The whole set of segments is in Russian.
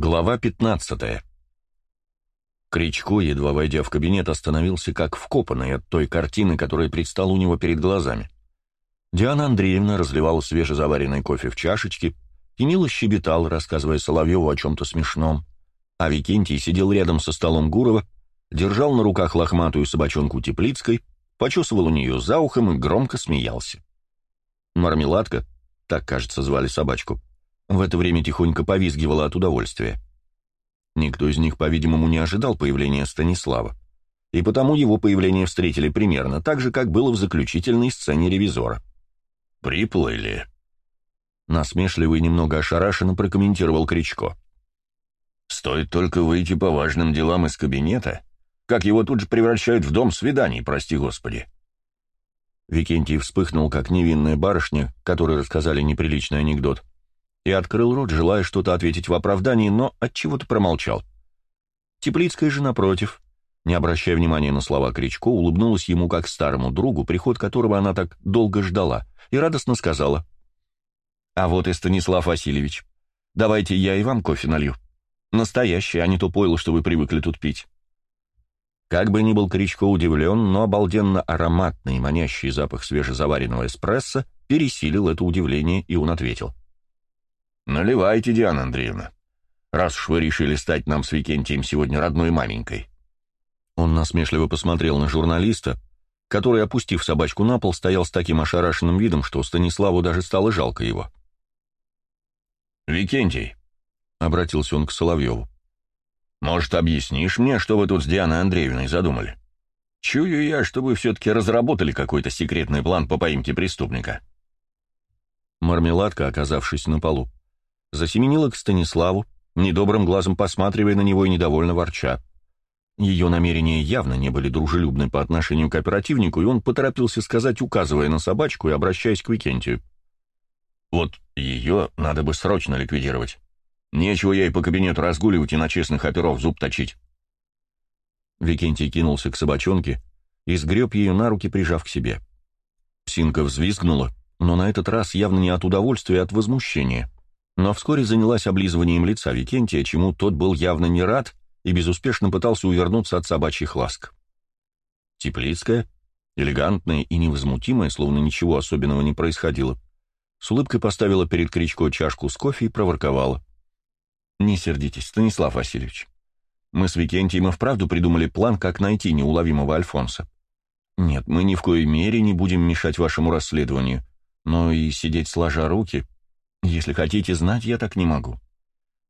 Глава 15 Кричко, едва войдя в кабинет, остановился как вкопанный от той картины, которая предстала у него перед глазами. Диана Андреевна разливала свежезаваренный кофе в чашечке и мило щебетал, рассказывая Соловьеву о чем-то смешном, а Викентий сидел рядом со столом Гурова, держал на руках лохматую собачонку Теплицкой, почесывал у нее за ухом и громко смеялся. Мармеладка, так, кажется, звали собачку, в это время тихонько повизгивала от удовольствия. Никто из них, по-видимому, не ожидал появления Станислава, и потому его появление встретили примерно так же, как было в заключительной сцене ревизора. «Приплыли», — насмешливо и немного ошарашенно прокомментировал Кричко. «Стоит только выйти по важным делам из кабинета, как его тут же превращают в дом свиданий, прости господи». Викентий вспыхнул, как невинная барышня, которой рассказали неприличный анекдот, и открыл рот, желая что-то ответить в оправдании, но от чего то промолчал. Теплицкая же, напротив, не обращая внимания на слова Кричко, улыбнулась ему как старому другу, приход которого она так долго ждала, и радостно сказала. «А вот и Станислав Васильевич. Давайте я и вам кофе налью. Настоящий, а не то пойло, что вы привыкли тут пить». Как бы ни был Кричко удивлен, но обалденно ароматный и манящий запах свежезаваренного эспрессо пересилил это удивление, и он ответил. «Наливайте, Диана Андреевна, раз уж вы решили стать нам с Викентием сегодня родной маменькой». Он насмешливо посмотрел на журналиста, который, опустив собачку на пол, стоял с таким ошарашенным видом, что Станиславу даже стало жалко его. «Викентий», — обратился он к Соловьеву, — «может, объяснишь мне, что вы тут с Дианой Андреевной задумали? Чую я, что вы все-таки разработали какой-то секретный план по поимке преступника». Мармеладка, оказавшись на полу, засеменила к Станиславу, недобрым глазом посматривая на него и недовольно ворча. Ее намерения явно не были дружелюбны по отношению к оперативнику, и он поторопился сказать, указывая на собачку и обращаясь к Викентию. «Вот ее надо бы срочно ликвидировать. Нечего ей по кабинету разгуливать и на честных оперов зуб точить». Викентий кинулся к собачонке и сгреб ее на руки, прижав к себе. Псинка взвизгнула, но на этот раз явно не от удовольствия, а от возмущения но вскоре занялась облизыванием лица Викентия, чему тот был явно не рад и безуспешно пытался увернуться от собачьих ласк. Теплицкая, элегантная и невозмутимая, словно ничего особенного не происходило, с улыбкой поставила перед Кричко чашку с кофе и проворковала. «Не сердитесь, Станислав Васильевич. Мы с Викентием и вправду придумали план, как найти неуловимого Альфонса. Нет, мы ни в коей мере не будем мешать вашему расследованию, но и сидеть сложа руки если хотите знать, я так не могу.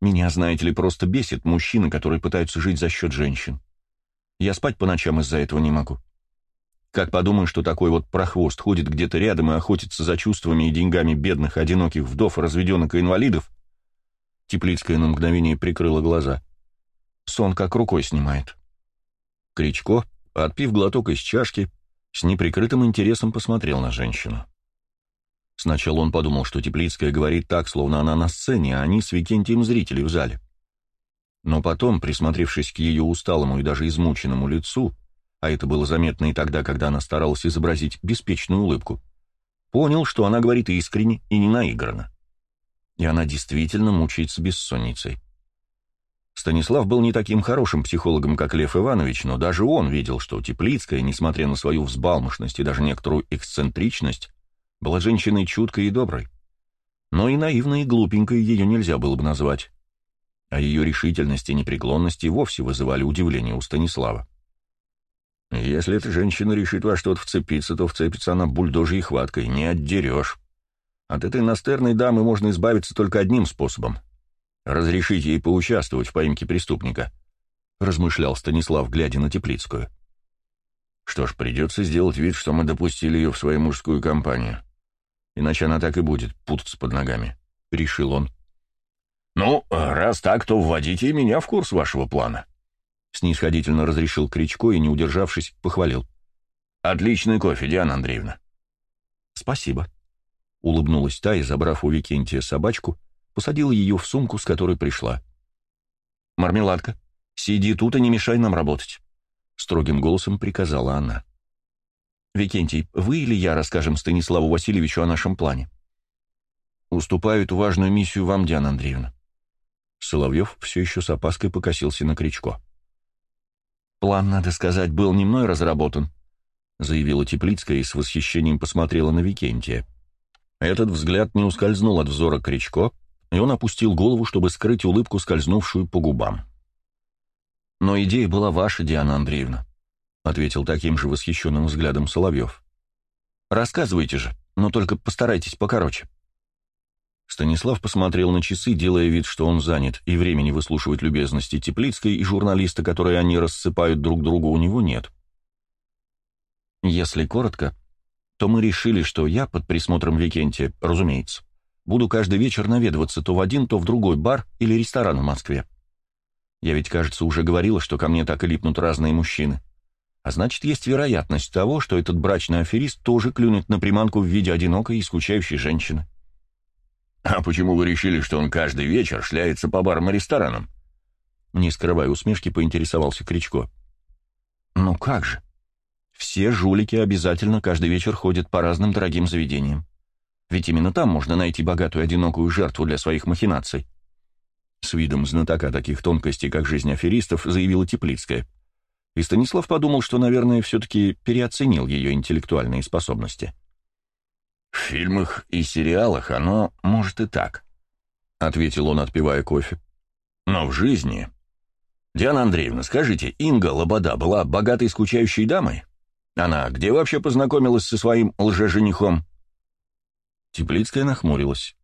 Меня, знаете ли, просто бесит мужчины, которые пытаются жить за счет женщин. Я спать по ночам из-за этого не могу. Как подумаю, что такой вот прохвост ходит где-то рядом и охотится за чувствами и деньгами бедных, одиноких вдов, разведенных и инвалидов, Теплицкая на мгновение прикрыла глаза. Сон как рукой снимает. Кричко, отпив глоток из чашки, с неприкрытым интересом посмотрел на женщину. Сначала он подумал, что Теплицкая говорит так, словно она на сцене, а они с Викентием зрители в зале. Но потом, присмотревшись к ее усталому и даже измученному лицу, а это было заметно и тогда, когда она старалась изобразить беспечную улыбку, понял, что она говорит искренне и не наигранно. И она действительно мучается бессонницей. Станислав был не таким хорошим психологом, как Лев Иванович, но даже он видел, что Теплицкая, несмотря на свою взбалмошность и даже некоторую эксцентричность, была женщиной чуткой и доброй. Но и наивной и глупенькой ее нельзя было бы назвать. А ее решительность и непреклонность и вовсе вызывали удивление у Станислава. «Если эта женщина решит во что-то вцепиться, то вцепится она бульдожьей хваткой, не отдерешь. От этой настырной дамы можно избавиться только одним способом — разрешить ей поучаствовать в поимке преступника», — размышлял Станислав, глядя на Теплицкую. «Что ж, придется сделать вид, что мы допустили ее в свою мужскую компанию иначе она так и будет путаться под ногами», — решил он. «Ну, раз так, то вводите меня в курс вашего плана», — снисходительно разрешил Кричко и, не удержавшись, похвалил. «Отличный кофе, Диана Андреевна». «Спасибо», — улыбнулась та и, забрав у Викентия собачку, посадила ее в сумку, с которой пришла. «Мармеладка, сиди тут и не мешай нам работать», — строгим голосом приказала она. Викентий, вы или я расскажем Станиславу Васильевичу о нашем плане? Уступаю эту важную миссию вам, Диана Андреевна. Соловьев все еще с опаской покосился на Кричко. «План, надо сказать, был не мной разработан», — заявила Теплицкая и с восхищением посмотрела на Викентия. Этот взгляд не ускользнул от взора Кричко, и он опустил голову, чтобы скрыть улыбку, скользнувшую по губам. «Но идея была ваша, Диана Андреевна», — ответил таким же восхищенным взглядом Соловьев. «Рассказывайте же, но только постарайтесь покороче». Станислав посмотрел на часы, делая вид, что он занят, и времени выслушивать любезности Теплицкой и журналиста, которые они рассыпают друг другу, у него нет. Если коротко, то мы решили, что я, под присмотром Викентия, разумеется, буду каждый вечер наведываться то в один, то в другой бар или ресторан в Москве. Я ведь, кажется, уже говорила, что ко мне так и липнут разные мужчины. А значит, есть вероятность того, что этот брачный аферист тоже клюнет на приманку в виде одинокой и скучающей женщины. «А почему вы решили, что он каждый вечер шляется по барам и ресторанам?» Не скрывая усмешки, поинтересовался Кричко. «Ну как же? Все жулики обязательно каждый вечер ходят по разным дорогим заведениям. Ведь именно там можно найти богатую одинокую жертву для своих махинаций». С видом знатока таких тонкостей, как жизнь аферистов, заявила Теплицкая. И Станислав подумал, что, наверное, все-таки переоценил ее интеллектуальные способности. «В фильмах и сериалах оно может и так», — ответил он, отпивая кофе. «Но в жизни...» «Диана Андреевна, скажите, Инга Лобода была богатой скучающей дамой? Она где вообще познакомилась со своим лжеженихом?» Теплицкая нахмурилась.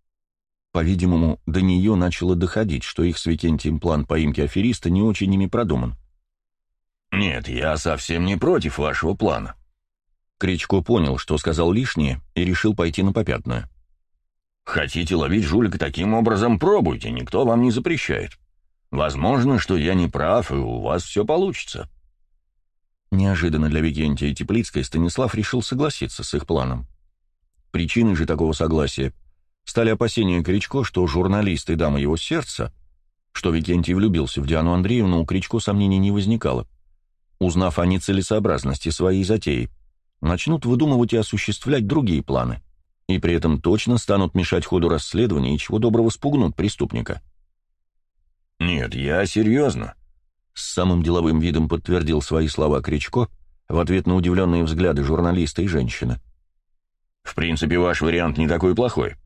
По-видимому, до нее начало доходить, что их с Викентием план поимки афериста не очень ими продуман. «Нет, я совсем не против вашего плана», Кричко понял, что сказал лишнее, и решил пойти на попятную. «Хотите ловить жулика таким образом, пробуйте, никто вам не запрещает. Возможно, что я не прав, и у вас все получится». Неожиданно для Викентия Теплицкой Станислав решил согласиться с их планом. Причиной же такого согласия стали опасения Кричко, что журналист и дама его сердца, что Викентий влюбился в Диану Андреевну, у Кричко сомнений не возникало. Узнав о нецелесообразности своей затеи, начнут выдумывать и осуществлять другие планы, и при этом точно станут мешать ходу расследования и чего доброго спугнут преступника. «Нет, я серьезно», — с самым деловым видом подтвердил свои слова Кричко в ответ на удивленные взгляды журналиста и женщины. «В принципе, ваш вариант не такой плохой.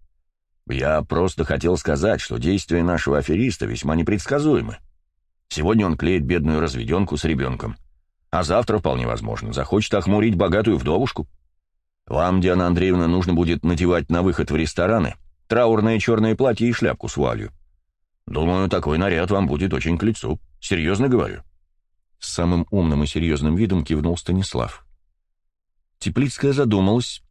Я просто хотел сказать, что действия нашего афериста весьма непредсказуемы. Сегодня он клеит бедную разведенку с ребенком а завтра, вполне возможно, захочет охмурить богатую вдовушку. Вам, Диана Андреевна, нужно будет надевать на выход в рестораны траурное черное платье и шляпку с вуалью. Думаю, такой наряд вам будет очень к лицу. Серьезно говорю. С самым умным и серьезным видом кивнул Станислав. Теплицкая задумалась,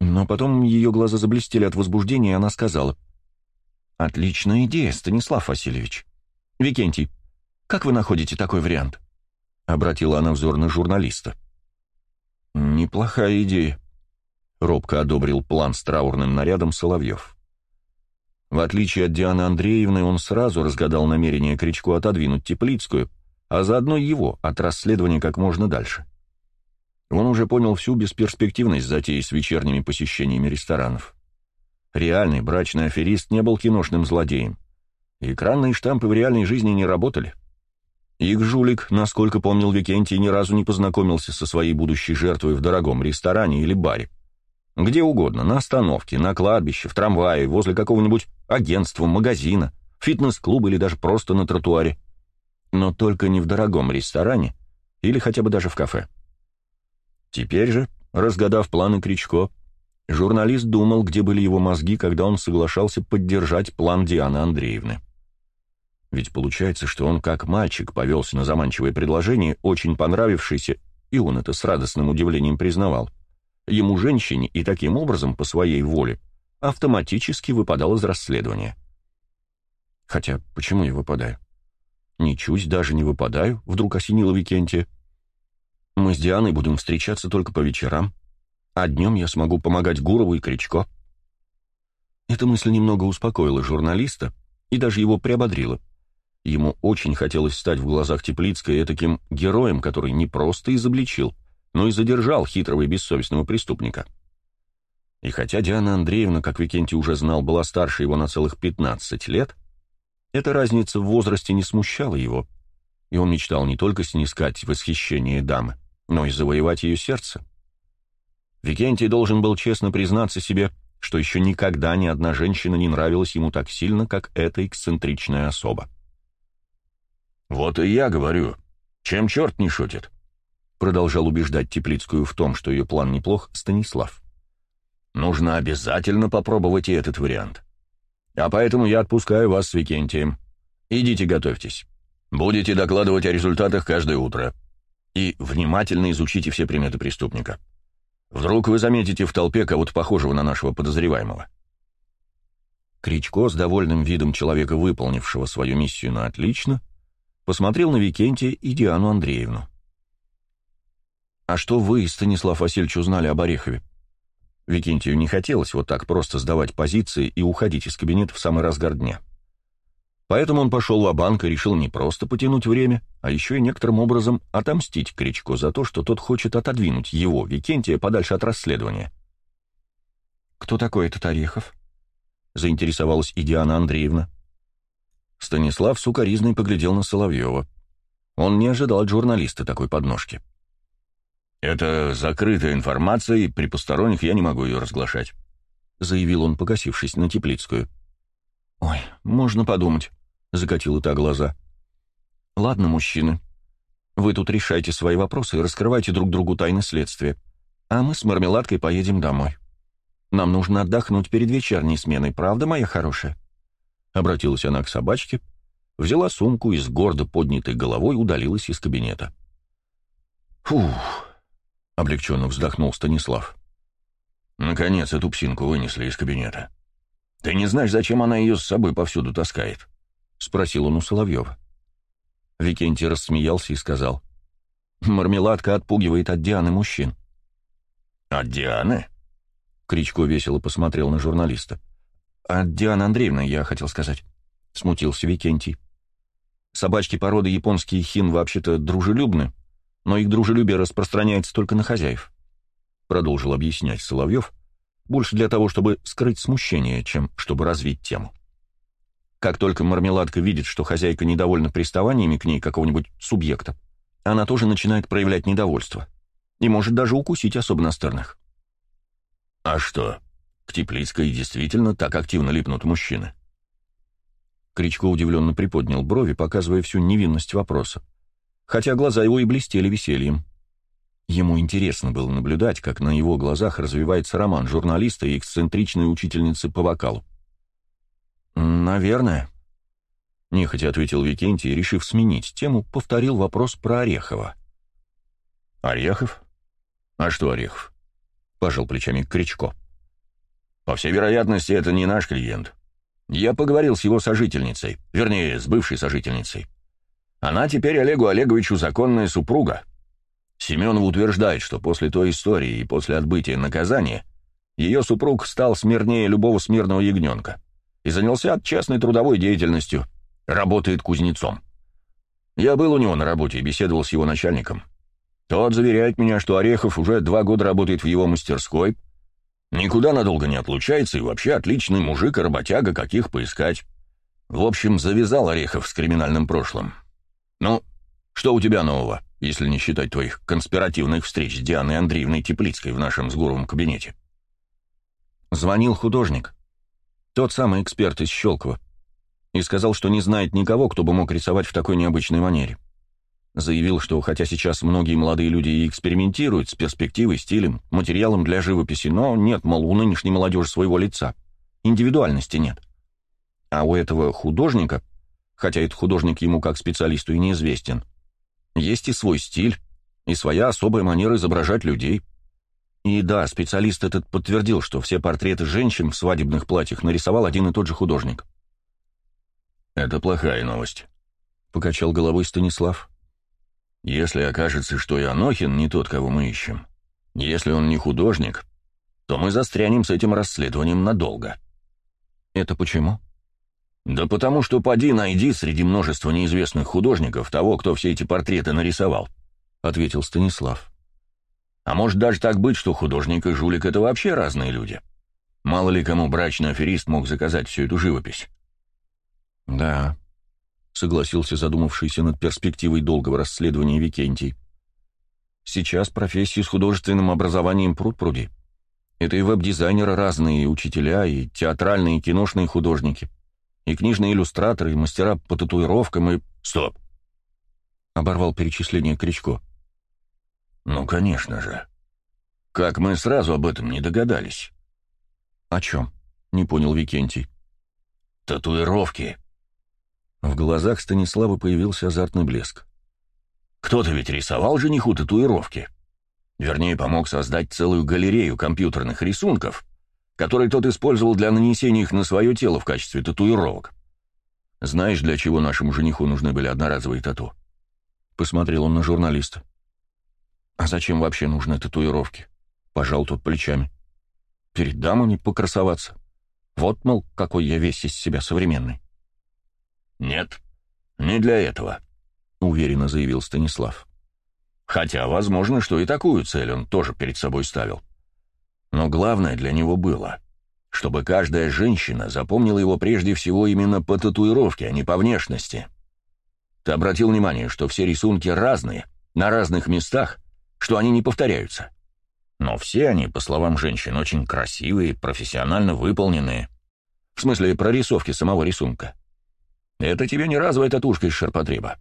но потом ее глаза заблестели от возбуждения, и она сказала. «Отличная идея, Станислав Васильевич. Викентий, как вы находите такой вариант?» Обратила она взор на журналиста. «Неплохая идея», — робко одобрил план с траурным нарядом Соловьев. В отличие от Дианы Андреевны, он сразу разгадал намерение Кричку отодвинуть Теплицкую, а заодно его от расследования как можно дальше. Он уже понял всю бесперспективность затеи с вечерними посещениями ресторанов. Реальный брачный аферист не был киношным злодеем. Экранные штампы в реальной жизни не работали. Их жулик, насколько помнил Викентий, ни разу не познакомился со своей будущей жертвой в дорогом ресторане или баре. Где угодно, на остановке, на кладбище, в трамвае, возле какого-нибудь агентства, магазина, фитнес-клуба или даже просто на тротуаре. Но только не в дорогом ресторане или хотя бы даже в кафе. Теперь же, разгадав планы Кричко, журналист думал, где были его мозги, когда он соглашался поддержать план Дианы Андреевны. Ведь получается, что он как мальчик повелся на заманчивое предложение, очень понравившееся, и он это с радостным удивлением признавал, ему женщине и таким образом, по своей воле, автоматически выпадал из расследования. Хотя, почему я выпадаю? Ничуть даже не выпадаю, вдруг осенила Викентия. Мы с Дианой будем встречаться только по вечерам, а днем я смогу помогать Гурову и Кричко. Эта мысль немного успокоила журналиста и даже его приободрила. Ему очень хотелось стать в глазах Теплицкой таким героем, который не просто изобличил, но и задержал хитрого и бессовестного преступника. И хотя Диана Андреевна, как Викентий уже знал, была старше его на целых 15 лет, Эта разница в возрасте не смущала его, и он мечтал не только снискать восхищение дамы, но и завоевать ее сердце. Викентий должен был честно признаться себе, что еще никогда ни одна женщина не нравилась ему так сильно, как эта эксцентричная особа. «Вот и я говорю, чем черт не шутит?» Продолжал убеждать Теплицкую в том, что ее план неплох, Станислав. «Нужно обязательно попробовать и этот вариант. А поэтому я отпускаю вас с Викентием. Идите готовьтесь. Будете докладывать о результатах каждое утро. И внимательно изучите все приметы преступника. Вдруг вы заметите в толпе кого-то похожего на нашего подозреваемого». Кричко с довольным видом человека, выполнившего свою миссию на отлично, посмотрел на Викентия и Диану Андреевну. «А что вы, Станислав Васильевич, узнали об Орехове?» Викентию не хотелось вот так просто сдавать позиции и уходить из кабинета в самый разгар дня. Поэтому он пошел в банк и решил не просто потянуть время, а еще и некоторым образом отомстить Кричко за то, что тот хочет отодвинуть его, Викентия, подальше от расследования. «Кто такой этот Орехов?» — заинтересовалась и Диана Андреевна. Станислав сукоризной поглядел на Соловьева. Он не ожидал от журналиста такой подножки. «Это закрытая информация, и при посторонних я не могу ее разглашать», — заявил он, покосившись на Теплицкую. «Ой, можно подумать», — закатила та глаза. «Ладно, мужчины, вы тут решайте свои вопросы и раскрывайте друг другу тайны следствия, а мы с Мармеладкой поедем домой. Нам нужно отдохнуть перед вечерней сменой, правда, моя хорошая?» Обратилась она к собачке, взяла сумку и с гордо поднятой головой удалилась из кабинета. «Фух!» облегченно вздохнул Станислав. Наконец эту псинку вынесли из кабинета. Ты не знаешь, зачем она ее с собой повсюду таскает? Спросил он у Соловьева. Викентий рассмеялся и сказал. Мармеладка отпугивает от Дианы мужчин. От Дианы? Кричко весело посмотрел на журналиста. От Дианы Андреевны, я хотел сказать. Смутился Викентий. Собачки породы японские хин вообще-то дружелюбны, но их дружелюбие распространяется только на хозяев», — продолжил объяснять Соловьев, больше для того, чтобы скрыть смущение, чем чтобы развить тему. Как только мармеладка видит, что хозяйка недовольна приставаниями к ней какого-нибудь субъекта, она тоже начинает проявлять недовольство и может даже укусить особо настырных. «А что, к Теплицкой действительно так активно липнут мужчины?» Кричко удивленно приподнял брови, показывая всю невинность вопроса хотя глаза его и блестели весельем. Ему интересно было наблюдать, как на его глазах развивается роман журналиста и эксцентричной учительницы по вокалу. «Наверное», — нехотя ответил Викентий, решив сменить тему, повторил вопрос про Орехова. «Орехов? А что Орехов?» — пожал плечами Кричко. «По всей вероятности, это не наш клиент. Я поговорил с его сожительницей, вернее, с бывшей сожительницей. Она теперь Олегу Олеговичу законная супруга. Семенов утверждает, что после той истории и после отбытия наказания ее супруг стал смирнее любого смирного ягненка и занялся честной трудовой деятельностью, работает кузнецом. Я был у него на работе и беседовал с его начальником. Тот заверяет меня, что Орехов уже два года работает в его мастерской, никуда надолго не отлучается и вообще отличный мужик и работяга, каких поискать. В общем, завязал Орехов с криминальным прошлым. «Ну, что у тебя нового, если не считать твоих конспиративных встреч с Дианой Андреевной Теплицкой в нашем с Гуровым кабинете?» Звонил художник. Тот самый эксперт из Щелкова. И сказал, что не знает никого, кто бы мог рисовать в такой необычной манере. Заявил, что хотя сейчас многие молодые люди и экспериментируют с перспективой, стилем, материалом для живописи, но нет, мол, у нынешней молодежи своего лица. Индивидуальности нет. А у этого художника хотя этот художник ему как специалисту и неизвестен. Есть и свой стиль, и своя особая манера изображать людей. И да, специалист этот подтвердил, что все портреты женщин в свадебных платьях нарисовал один и тот же художник. «Это плохая новость», — покачал головой Станислав. «Если окажется, что и Анохин не тот, кого мы ищем, если он не художник, то мы застрянем с этим расследованием надолго». «Это почему?» «Да потому что поди найди среди множества неизвестных художников того, кто все эти портреты нарисовал», — ответил Станислав. «А может даже так быть, что художник и жулик — это вообще разные люди. Мало ли кому брачный аферист мог заказать всю эту живопись». «Да, согласился задумавшийся над перспективой долгого расследования Викентий. Сейчас профессии с художественным образованием пруд-пруди. Это и веб-дизайнеры разные, и учителя, и театральные, и киношные художники, и книжные иллюстраторы, и мастера по татуировкам, и... Стоп! Оборвал перечисление Кричко. Ну, конечно же. Как мы сразу об этом не догадались? О чем? Не понял Викентий. Татуировки. В глазах Станислава появился азартный блеск. Кто-то ведь рисовал жениху татуировки. Вернее, помог создать целую галерею компьютерных рисунков, которые тот использовал для нанесения их на свое тело в качестве татуировок. Знаешь, для чего нашему жениху нужны были одноразовые тату? Посмотрел он на журналиста. А зачем вообще нужны татуировки? Пожал тот плечами. Перед дамами покрасоваться. Вот, мол, какой я весь из себя современный. «Нет, не для этого», — уверенно заявил Станислав. «Хотя, возможно, что и такую цель он тоже перед собой ставил. Но главное для него было, чтобы каждая женщина запомнила его прежде всего именно по татуировке, а не по внешности. Ты обратил внимание, что все рисунки разные, на разных местах, что они не повторяются. Но все они, по словам женщин, очень красивые, профессионально выполненные. В смысле, прорисовки самого рисунка. Это тебе не разовая татушка из ширпотреба.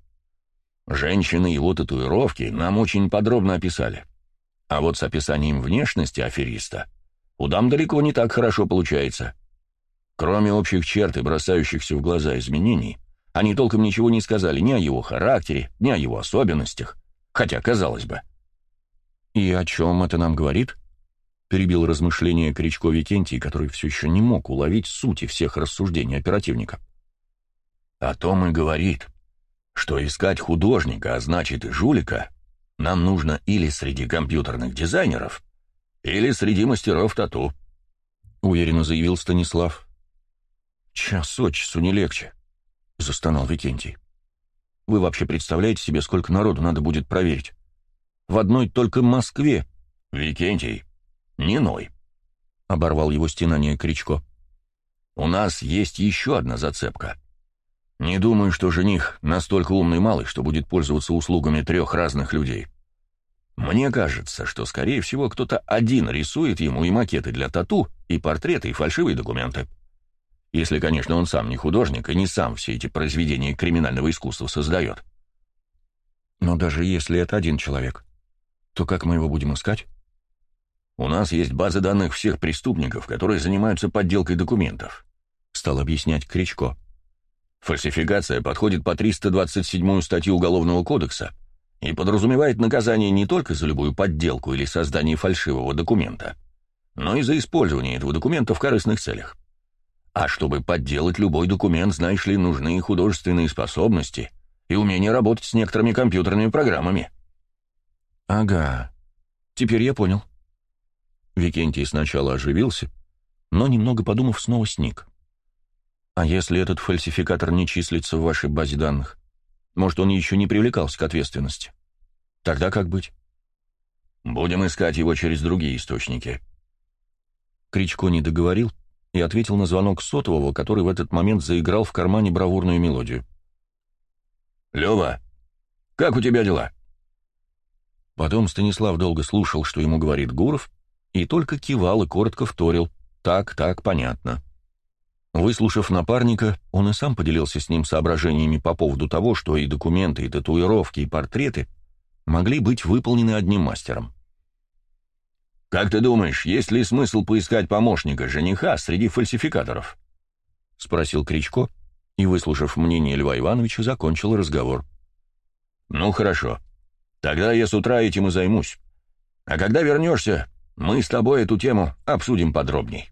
Женщины его татуировки нам очень подробно описали. А вот с описанием внешности афериста у дам далеко не так хорошо получается. Кроме общих черт и бросающихся в глаза изменений, они толком ничего не сказали ни о его характере, ни о его особенностях, хотя, казалось бы. «И о чем это нам говорит?» — перебил размышления Кричко Викентий, который все еще не мог уловить сути всех рассуждений оперативника. О том и говорит, что искать художника, а значит и жулика, нам нужно или среди компьютерных дизайнеров, или среди мастеров тату», — уверенно заявил Станислав. «Час от часу не легче», — застонал Викентий. «Вы вообще представляете себе, сколько народу надо будет проверить? В одной только Москве...» «Викентий, не ной», — оборвал его стенание Кричко. «У нас есть еще одна зацепка». Не думаю, что жених настолько умный малый, что будет пользоваться услугами трех разных людей. Мне кажется, что, скорее всего, кто-то один рисует ему и макеты для тату, и портреты, и фальшивые документы. Если, конечно, он сам не художник и не сам все эти произведения криминального искусства создает. Но даже если это один человек, то как мы его будем искать? У нас есть базы данных всех преступников, которые занимаются подделкой документов, стал объяснять Кричко. Фальсификация подходит по 327 статью Уголовного кодекса и подразумевает наказание не только за любую подделку или создание фальшивого документа, но и за использование этого документа в корыстных целях. А чтобы подделать любой документ, знаешь ли, нужны художественные способности и умение работать с некоторыми компьютерными программами. Ага, теперь я понял. Викентий сначала оживился, но, немного подумав, снова сник. А если этот фальсификатор не числится в вашей базе данных? Может, он еще не привлекался к ответственности? Тогда как быть? Будем искать его через другие источники. Кричко не договорил и ответил на звонок сотового, который в этот момент заиграл в кармане бравурную мелодию. «Лёва, как у тебя дела?» Потом Станислав долго слушал, что ему говорит Гуров, и только кивал и коротко вторил. «Так, так, понятно». Выслушав напарника, он и сам поделился с ним соображениями по поводу того, что и документы, и татуировки, и портреты могли быть выполнены одним мастером. «Как ты думаешь, есть ли смысл поискать помощника жениха среди фальсификаторов?» — спросил Кричко, и, выслушав мнение Льва Ивановича, закончил разговор. «Ну, хорошо. Тогда я с утра этим и займусь. А когда вернешься, мы с тобой эту тему обсудим подробней».